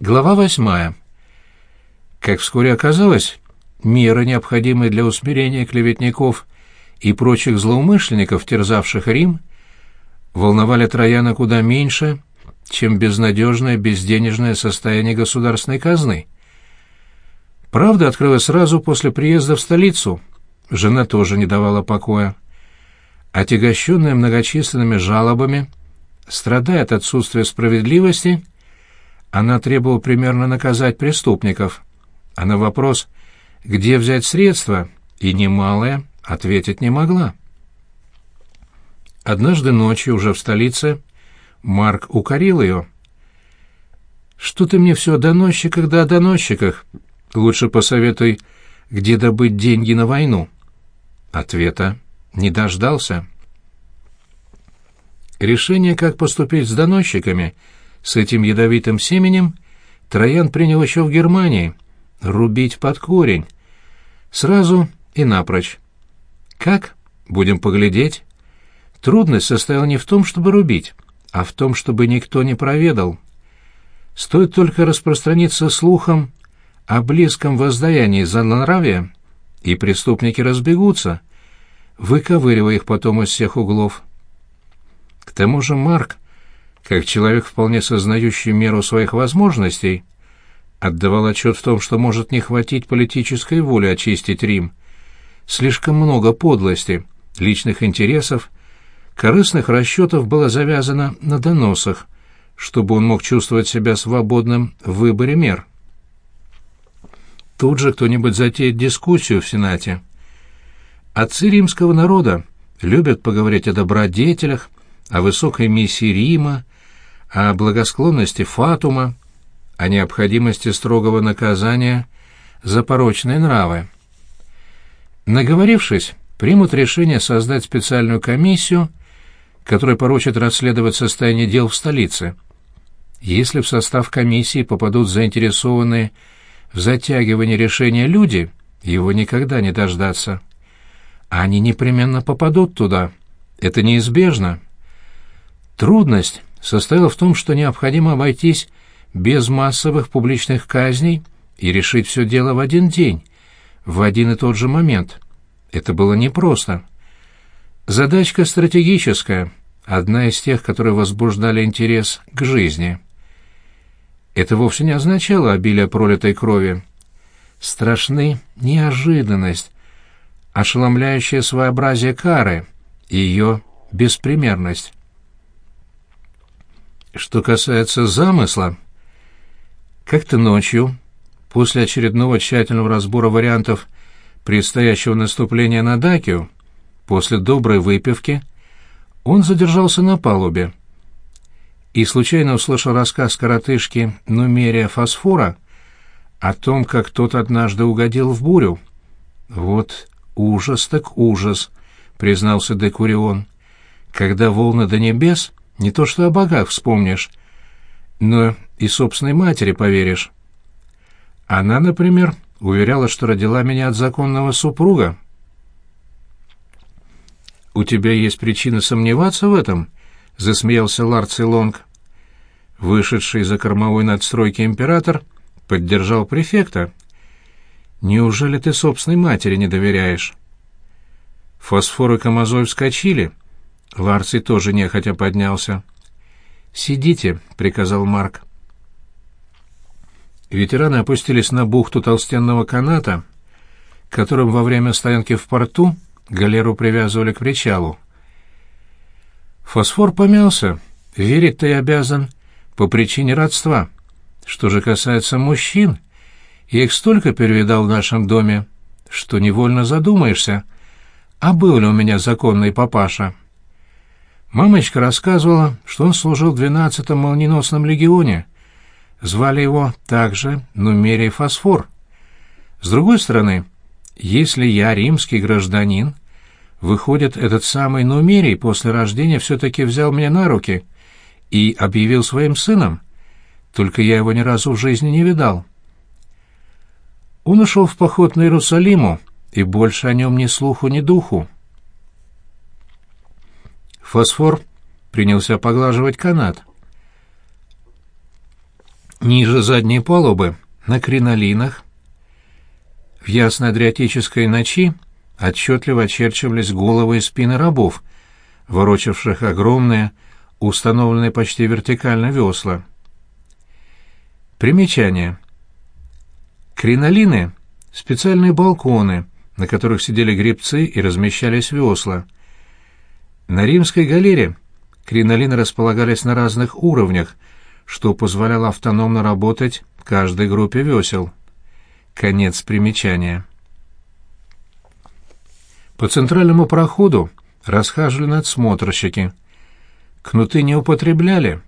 Глава восьмая. Как вскоре оказалось, меры, необходимые для усмирения клеветников и прочих злоумышленников, терзавших Рим, волновали Трояна куда меньше, чем безнадежное безденежное состояние государственной казны. Правда открылась сразу после приезда в столицу. Жена тоже не давала покоя. Отягощенная многочисленными жалобами, страдая от отсутствия справедливости, она требовала примерно наказать преступников, а на вопрос, где взять средства, и немалое, ответить не могла. Однажды ночью, уже в столице, Марк укорил ее. «Что ты мне все о доносчиках да о доносчиках? Лучше посоветуй, где добыть деньги на войну». Ответа не дождался. Решение, как поступить с доносчиками, с этим ядовитым семенем, Троян принял еще в Германии. Рубить под корень. Сразу и напрочь. Как? Будем поглядеть. Трудность состояла не в том, чтобы рубить, а в том, чтобы никто не проведал. Стоит только распространиться слухом о близком воздаянии за нравия, и преступники разбегутся, выковыривая их потом из всех углов. К тому же Марк, как человек, вполне сознающий меру своих возможностей, отдавал отчет в том, что может не хватить политической воли очистить Рим. Слишком много подлости, личных интересов корыстных расчетов было завязано на доносах, чтобы он мог чувствовать себя свободным в выборе мер. Тут же кто-нибудь затеет дискуссию в Сенате. Отцы римского народа любят поговорить о добродетелях, о высокой миссии Рима, о благосклонности Фатума, о необходимости строгого наказания за порочные нравы. Наговорившись, примут решение создать специальную комиссию – который поручит расследовать состояние дел в столице. Если в состав комиссии попадут заинтересованные в затягивании решения люди, его никогда не дождаться. Они непременно попадут туда. Это неизбежно. Трудность состояла в том, что необходимо обойтись без массовых публичных казней и решить все дело в один день, в один и тот же момент. Это было непросто. Задачка стратегическая, одна из тех, которые возбуждали интерес к жизни. Это вовсе не означало обилие пролитой крови. Страшны неожиданность, ошеломляющее своеобразие кары и ее беспримерность. Что касается замысла, как-то ночью, после очередного тщательного разбора вариантов предстоящего наступления на Дакию, После доброй выпивки он задержался на палубе и случайно услышал рассказ коротышки Нумерия Фосфора о том, как тот однажды угодил в бурю. «Вот ужас так ужас», — признался Декурион. «Когда волны до небес, не то что о богах вспомнишь, но и собственной матери поверишь». Она, например, уверяла, что родила меня от законного супруга. «У тебя есть причины сомневаться в этом?» — засмеялся Ларций Лонг. Вышедший за кормовой надстройки император поддержал префекта. «Неужели ты собственной матери не доверяешь?» Фосфор и Камазой вскочили. Ларций тоже нехотя поднялся. «Сидите», — приказал Марк. Ветераны опустились на бухту толстенного каната, которым во время стоянки в порту галеру привязывали к причалу. Фосфор помялся. Верить-то я обязан по причине родства. Что же касается мужчин, я их столько перевидал в нашем доме, что невольно задумаешься, а был ли у меня законный папаша. Мамочка рассказывала, что он служил в двенадцатом молниеносном легионе. Звали его также Нумерий Фосфор. С другой стороны, если я римский гражданин, выходит, этот самый Нумерий после рождения все-таки взял меня на руки и объявил своим сыном. Только я его ни разу в жизни не видал. Он ушел в поход на Иерусалиму, и больше о нем ни слуху, ни духу. Фосфор принялся поглаживать канат. Ниже задней палубы, на кринолинах, в ясной адриатической ночи отчетливо очерчивались головы и спины рабов, ворочавших огромные, установленные почти вертикально весла. Примечание. Кринолины — специальные балконы, на которых сидели гребцы и размещались весла. На римской галере кринолины располагались на разных уровнях, что позволяло автономно работать каждой группе весел. Конец примечания. По центральному проходу расхаживали надсмотрщики. Кнуты не употребляли.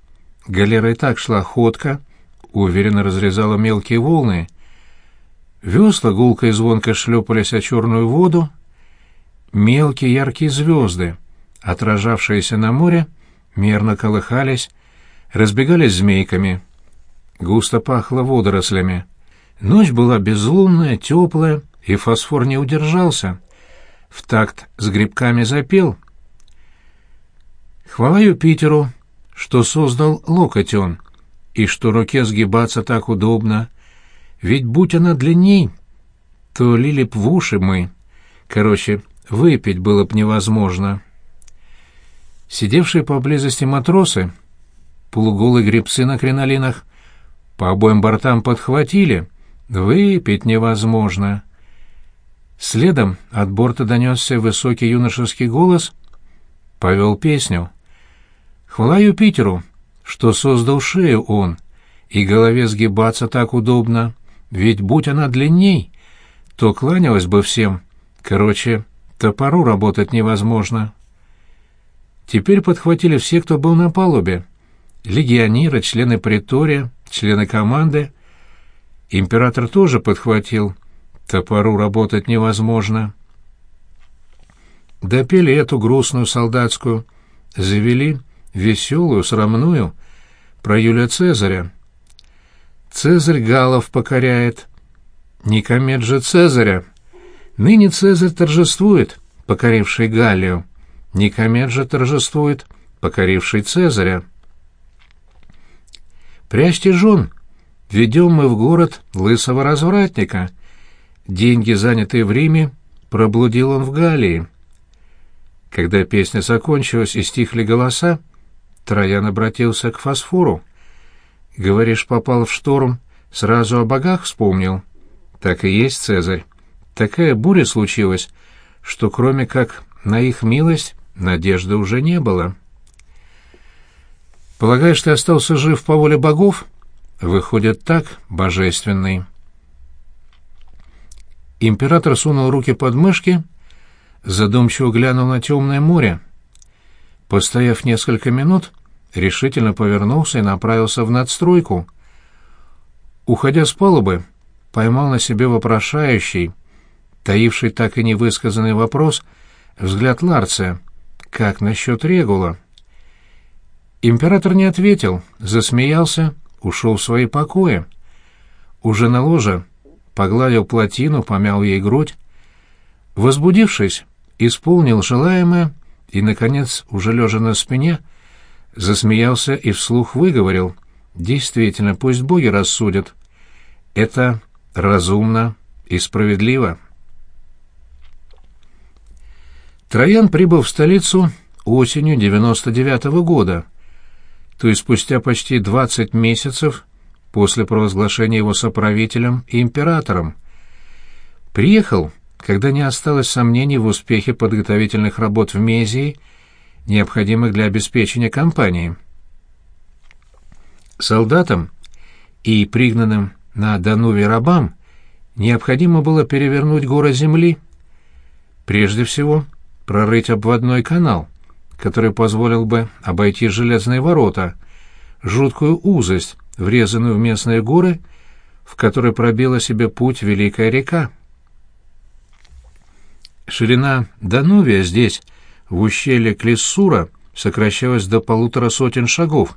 Галера и так шла ходка, уверенно разрезала мелкие волны. Весла гулко и звонко шлепались о черную воду. Мелкие яркие звезды, отражавшиеся на море, мерно колыхались, разбегались змейками. Густо пахло водорослями. Ночь была безлунная, теплая, и фосфор не удержался. В такт с грибками запел. Хвала Юпитеру, что создал локоть он, и что руке сгибаться так удобно. Ведь будь она длинней, то лили б в уши мы. Короче, выпить было б невозможно. Сидевшие поблизости матросы, полуголые гребцы на кринолинах, по обоим бортам подхватили — Выпить невозможно. Следом от борта донесся высокий юношеский голос, повел песню. Хвала Юпитеру, что создал шею он, и голове сгибаться так удобно, ведь будь она длинней, то кланялась бы всем. Короче, топору работать невозможно. Теперь подхватили все, кто был на палубе. Легионеры, члены притория, члены команды, Император тоже подхватил. Топору работать невозможно. Допели эту грустную солдатскую, завели веселую, срамную, про Юлия Цезаря. Цезарь Галов покоряет. Не комет же Цезаря. Ныне Цезарь торжествует, покоривший Галлию. Не комет же торжествует, покоривший Цезаря. Прячьте жен, Ведем мы в город лысого развратника. Деньги, занятые в Риме, проблудил он в Галлии. Когда песня закончилась и стихли голоса, Троян обратился к фосфору. «Говоришь, попал в шторм, сразу о богах вспомнил?» «Так и есть, Цезарь. Такая буря случилась, что кроме как на их милость надежды уже не было». «Полагаешь, ты остался жив по воле богов?» Выходит так, божественный. Император сунул руки под мышки, задумчиво глянул на темное море. Постояв несколько минут, решительно повернулся и направился в надстройку. Уходя с палубы, поймал на себе вопрошающий, таивший так и невысказанный вопрос, взгляд Ларция. «Как насчет Регула?» Император не ответил, засмеялся ушел в свои покои. Уже на ложе погладил плотину, помял ей грудь. Возбудившись, исполнил желаемое и, наконец, уже лежа на спине, засмеялся и вслух выговорил. «Действительно, пусть боги рассудят. Это разумно и справедливо». Троян прибыл в столицу осенью 99 -го года — то есть спустя почти 20 месяцев после провозглашения его соправителем и императором. Приехал, когда не осталось сомнений в успехе подготовительных работ в Мезии, необходимых для обеспечения кампании. Солдатам и пригнанным на Дануве рабам необходимо было перевернуть горы земли. Прежде всего, прорыть обводной канал — который позволил бы обойти железные ворота, жуткую узость, врезанную в местные горы, в которой пробила себе путь Великая река. Ширина Данувия здесь, в ущелье Клиссура, сокращалась до полутора сотен шагов.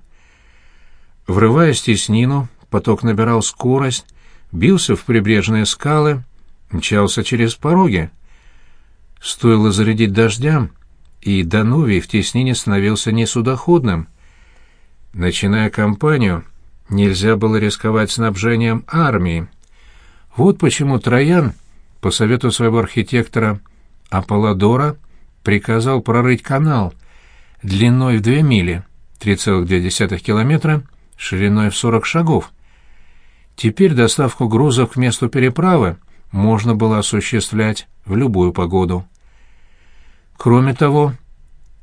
Врываясь в теснину, поток набирал скорость, бился в прибрежные скалы, мчался через пороги. Стоило зарядить дождям, и Данувий в теснине становился несудоходным. Начиная кампанию, нельзя было рисковать снабжением армии. Вот почему Троян, по совету своего архитектора Аполлодора, приказал прорыть канал длиной в две мили, 3,2 километра, шириной в 40 шагов. Теперь доставку грузов к месту переправы можно было осуществлять в любую погоду. Кроме того,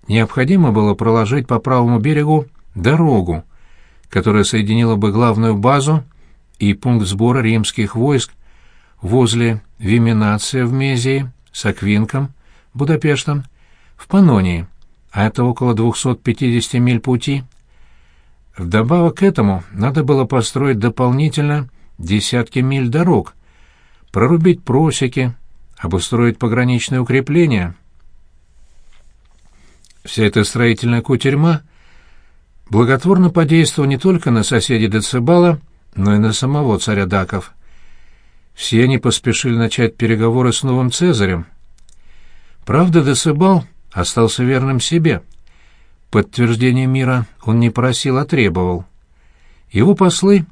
необходимо было проложить по правому берегу дорогу, которая соединила бы главную базу и пункт сбора римских войск возле Виминация в Мезии с Аквинком, Будапештом, в Панонии, а это около 250 миль пути. Вдобавок к этому надо было построить дополнительно десятки миль дорог, прорубить просеки, обустроить пограничные укрепления. Вся эта строительная кутерьма благотворно подействовала не только на соседей Децибала, но и на самого царя Даков. Все они поспешили начать переговоры с новым Цезарем. Правда, Децибал остался верным себе. Подтверждение мира он не просил, а требовал. Его послы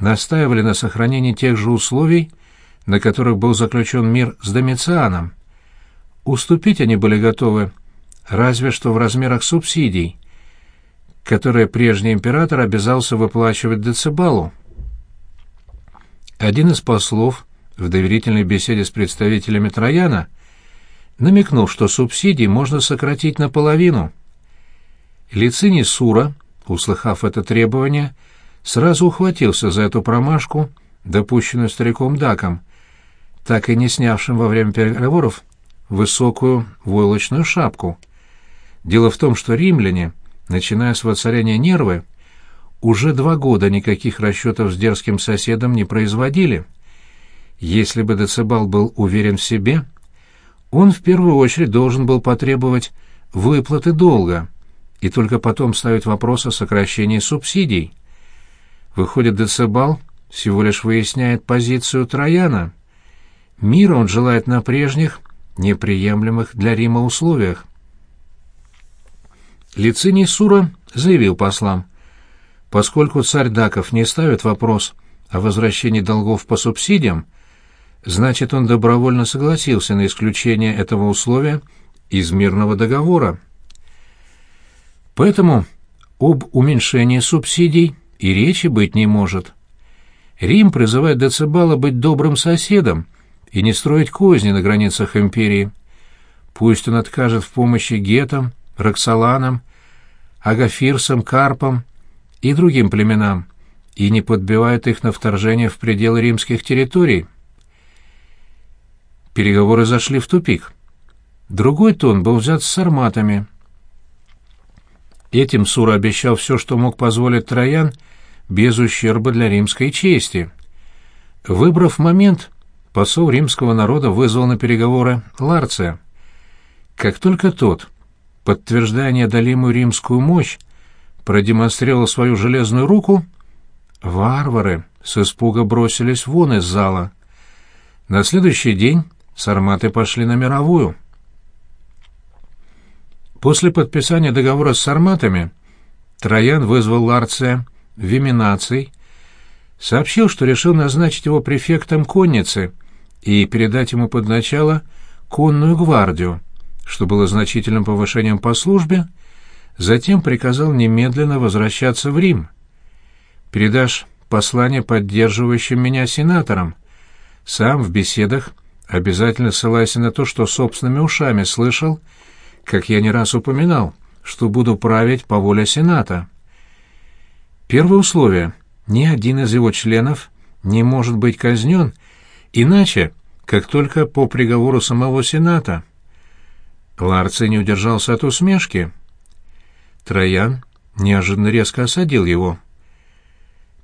настаивали на сохранении тех же условий, на которых был заключен мир с Домицианом. Уступить они были готовы, разве что в размерах субсидий, которые прежний император обязался выплачивать Децибалу. Один из послов в доверительной беседе с представителями Трояна намекнул, что субсидии можно сократить наполовину. Лициний Сура, услыхав это требование, сразу ухватился за эту промашку, допущенную стариком Даком, так и не снявшим во время переговоров высокую войлочную шапку. Дело в том, что римляне, начиная с воцарения нервы, уже два года никаких расчетов с дерзким соседом не производили. Если бы Децибал был уверен в себе, он в первую очередь должен был потребовать выплаты долга и только потом ставить вопрос о сокращении субсидий. Выходит, Децибал всего лишь выясняет позицию Трояна. Мира он желает на прежних, неприемлемых для Рима условиях. Лициний Сура заявил послам, поскольку царь Даков не ставит вопрос о возвращении долгов по субсидиям, значит, он добровольно согласился на исключение этого условия из мирного договора. Поэтому об уменьшении субсидий и речи быть не может. Рим призывает Децибала быть добрым соседом и не строить козни на границах империи. Пусть он откажет в помощи гетам, роксоланам, агафирсам, карпам и другим племенам и не подбивает их на вторжение в пределы римских территорий. Переговоры зашли в тупик. Другой тон был взят с сарматами. Этим Сура обещал все, что мог позволить Троян, без ущерба для римской чести. Выбрав момент, посол римского народа вызвал на переговоры Ларция. Как только тот, подтверждая неодолимую римскую мощь, продемонстрировал свою железную руку, варвары с испуга бросились вон из зала. На следующий день сарматы пошли на мировую. После подписания договора с сарматами Троян вызвал Ларция Виминаций, сообщил, что решил назначить его префектом конницы и передать ему под начало конную гвардию, что было значительным повышением по службе, затем приказал немедленно возвращаться в Рим. «Передашь послание поддерживающим меня сенаторам. Сам в беседах обязательно ссылайся на то, что собственными ушами слышал, как я не раз упоминал, что буду править по воле Сената». Первое условие — ни один из его членов не может быть казнен, иначе, как только по приговору самого Сената. Ларций не удержался от усмешки. Троян неожиданно резко осадил его.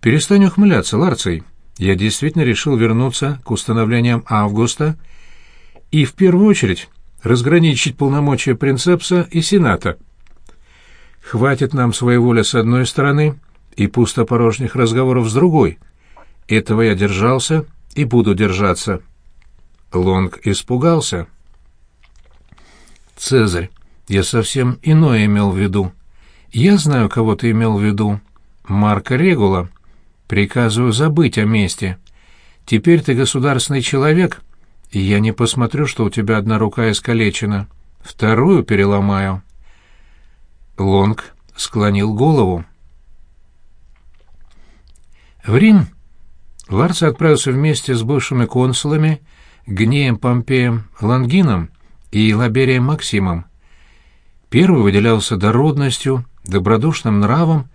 «Перестань ухмыляться, Ларций. Я действительно решил вернуться к установлениям Августа и, в первую очередь, разграничить полномочия принцепса и Сената. Хватит нам своей воли с одной стороны — и пустопорожних разговоров с другой. Этого я держался и буду держаться. Лонг испугался. «Цезарь, я совсем иное имел в виду. Я знаю, кого ты имел в виду. Марка Регула. Приказываю забыть о месте. Теперь ты государственный человек, и я не посмотрю, что у тебя одна рука искалечена. Вторую переломаю». Лонг склонил голову. В Рим Ларс отправился вместе с бывшими консулами Гнеем Помпеем Лангином и Лаберием Максимом. Первый выделялся дородностью, добродушным нравом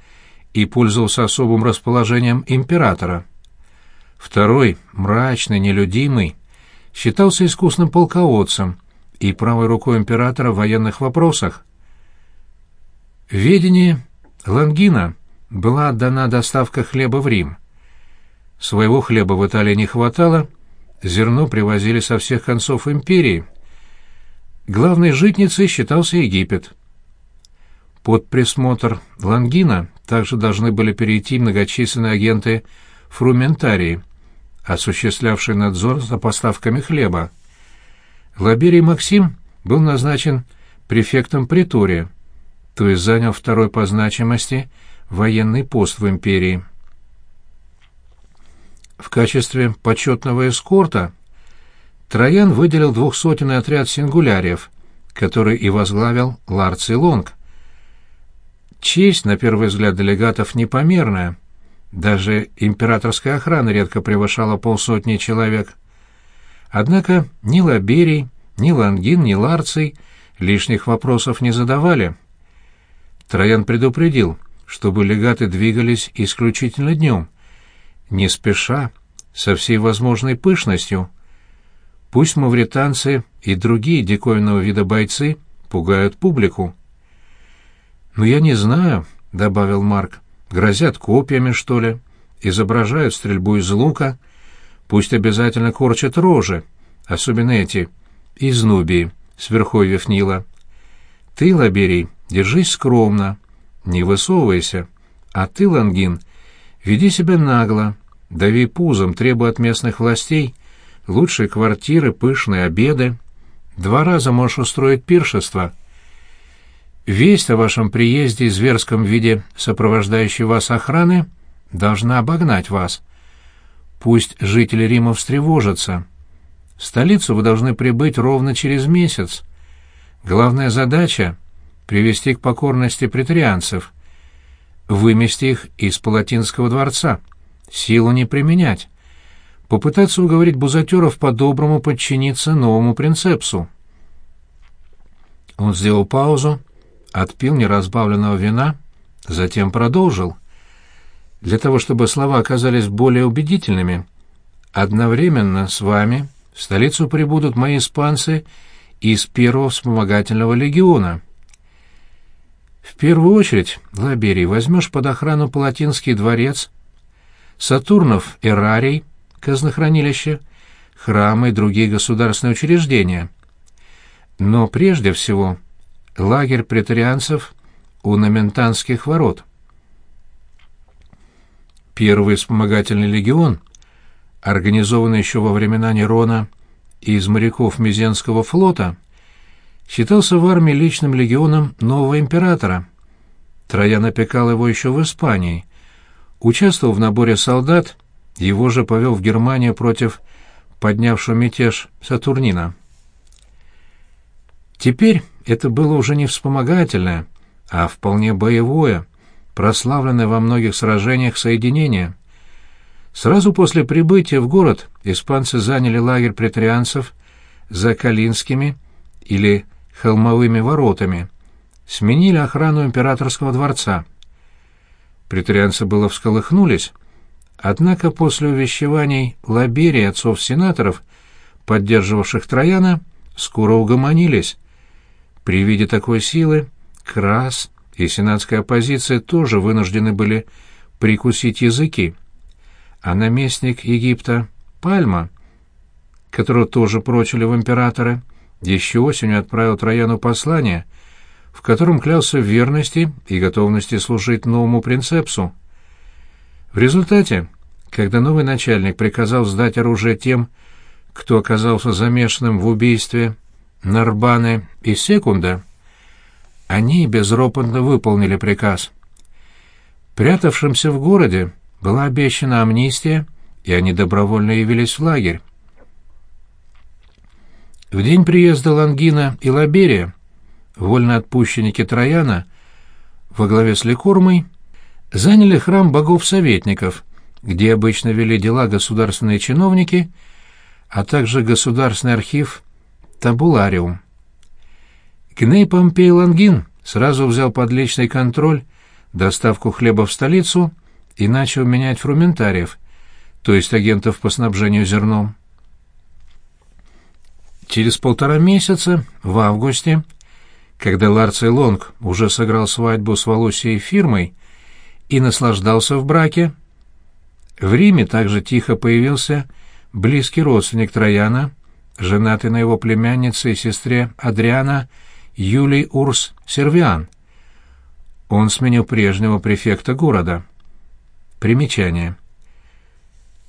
и пользовался особым расположением императора. Второй, мрачный, нелюдимый, считался искусным полководцем и правой рукой императора в военных вопросах. Ведение Лангина была отдана доставка хлеба в Рим. Своего хлеба в Италии не хватало, зерно привозили со всех концов империи. Главной житницей считался Египет. Под присмотр Лангина также должны были перейти многочисленные агенты фрументарии, осуществлявшие надзор за поставками хлеба. Лаберий Максим был назначен префектом притория, то есть занял второй по значимости военный пост в империи. В качестве почетного эскорта Троян выделил двухсотенный отряд сингуляриев, который и возглавил Ларций Лонг. Честь, на первый взгляд делегатов, непомерная. Даже императорская охрана редко превышала полсотни человек. Однако ни Лаберий, ни Лангин, ни Ларций лишних вопросов не задавали. Троян предупредил, чтобы легаты двигались исключительно днем, не спеша, со всей возможной пышностью. Пусть мавританцы и другие диковинного вида бойцы пугают публику. «Но я не знаю», — добавил Марк, — «грозят копьями, что ли, изображают стрельбу из лука, пусть обязательно корчат рожи, особенно эти, из Нубии, с верховьев Нила. Ты, Лаберий, держись скромно, не высовывайся, а ты, Лангин, веди себя нагло, дави пузом, требуй от местных властей лучшие квартиры, пышные обеды. Два раза можешь устроить пиршество. Весть о вашем приезде и зверском виде сопровождающей вас охраны должна обогнать вас. Пусть жители Рима встревожатся. В столицу вы должны прибыть ровно через месяц. Главная задача — привести к покорности претарианцев, вымести их из Палатинского дворца, силу не применять, попытаться уговорить бузатеров по-доброму подчиниться новому принцепсу. Он сделал паузу, отпил неразбавленного вина, затем продолжил. Для того, чтобы слова оказались более убедительными, одновременно с вами в столицу прибудут мои испанцы из первого вспомогательного легиона. В первую очередь, Лаберий, возьмешь под охрану Палатинский дворец, Сатурнов эрарий, казнохранилище, храмы и другие государственные учреждения. Но прежде всего лагерь претарианцев у Наментанских ворот. Первый вспомогательный легион, организованный еще во времена Нерона из моряков Мизенского флота, считался в армии личным легионом нового императора. Троян опекал его еще в Испании. Участвовал в наборе солдат, его же повел в Германию против поднявшего мятеж Сатурнина. Теперь это было уже не вспомогательное, а вполне боевое, прославленное во многих сражениях соединение. Сразу после прибытия в город испанцы заняли лагерь претарианцев за Калинскими или холмовыми воротами, сменили охрану императорского дворца. Претарианцы было всколыхнулись, однако после увещеваний Лаберии отцов-сенаторов, поддерживавших Трояна, скоро угомонились. При виде такой силы Крас и сенатская оппозиция тоже вынуждены были прикусить языки. А наместник Египта Пальма, которого тоже прочили в императоры, еще осенью отправил Трояну послание, в котором клялся в верности и готовности служить новому принцепсу. В результате, когда новый начальник приказал сдать оружие тем, кто оказался замешанным в убийстве Нарбаны и Секунда, они безропотно выполнили приказ. Прятавшимся в городе была обещана амнистия, и они добровольно явились в лагерь. В день приезда Лангина и Лаберия вольноотпущенники Трояна во главе с Ликормой заняли храм богов-советников, где обычно вели дела государственные чиновники, а также государственный архив Табулариум. Гней Помпей Лангин сразу взял под личный контроль доставку хлеба в столицу и начал менять фрументариев, то есть агентов по снабжению зерном. Через полтора месяца, в августе, когда Ларций Лонг уже сыграл свадьбу с Волосией фирмой и наслаждался в браке, в Риме также тихо появился близкий родственник Трояна, женатый на его племяннице и сестре Адриана Юлий Урс Сервиан. Он сменил прежнего префекта города. Примечание.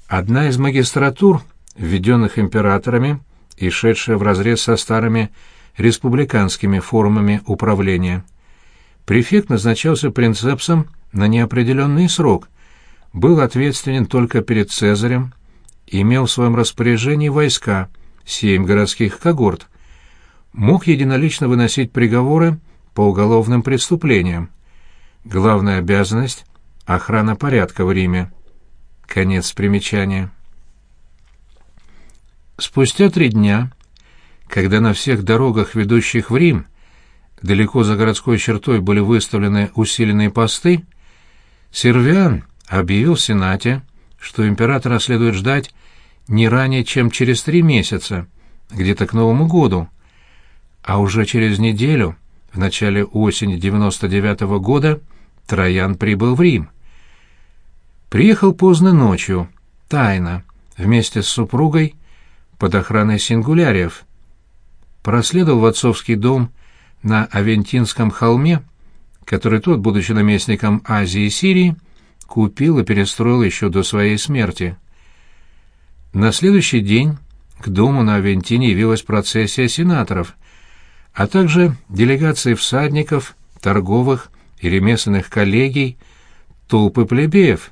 Одна из магистратур, введенных императорами, и шедшая вразрез со старыми республиканскими формами управления. Префект назначался принцепсом на неопределенный срок, был ответственен только перед Цезарем, имел в своем распоряжении войска, семь городских когорт, мог единолично выносить приговоры по уголовным преступлениям. Главная обязанность — охрана порядка в Риме. Конец примечания. Спустя три дня, когда на всех дорогах, ведущих в Рим, далеко за городской чертой были выставлены усиленные посты, Сервиан объявил Сенате, что императора следует ждать не ранее, чем через три месяца, где-то к Новому году, а уже через неделю, в начале осени 99 -го года, Троян прибыл в Рим. Приехал поздно ночью, тайно, вместе с супругой, под охраной сингуляриев. Проследовал в отцовский дом на Авентинском холме, который тот, будучи наместником Азии и Сирии, купил и перестроил еще до своей смерти. На следующий день к дому на Авентине явилась процессия сенаторов, а также делегации всадников, торговых и ремесленных коллегий, толпы плебеев,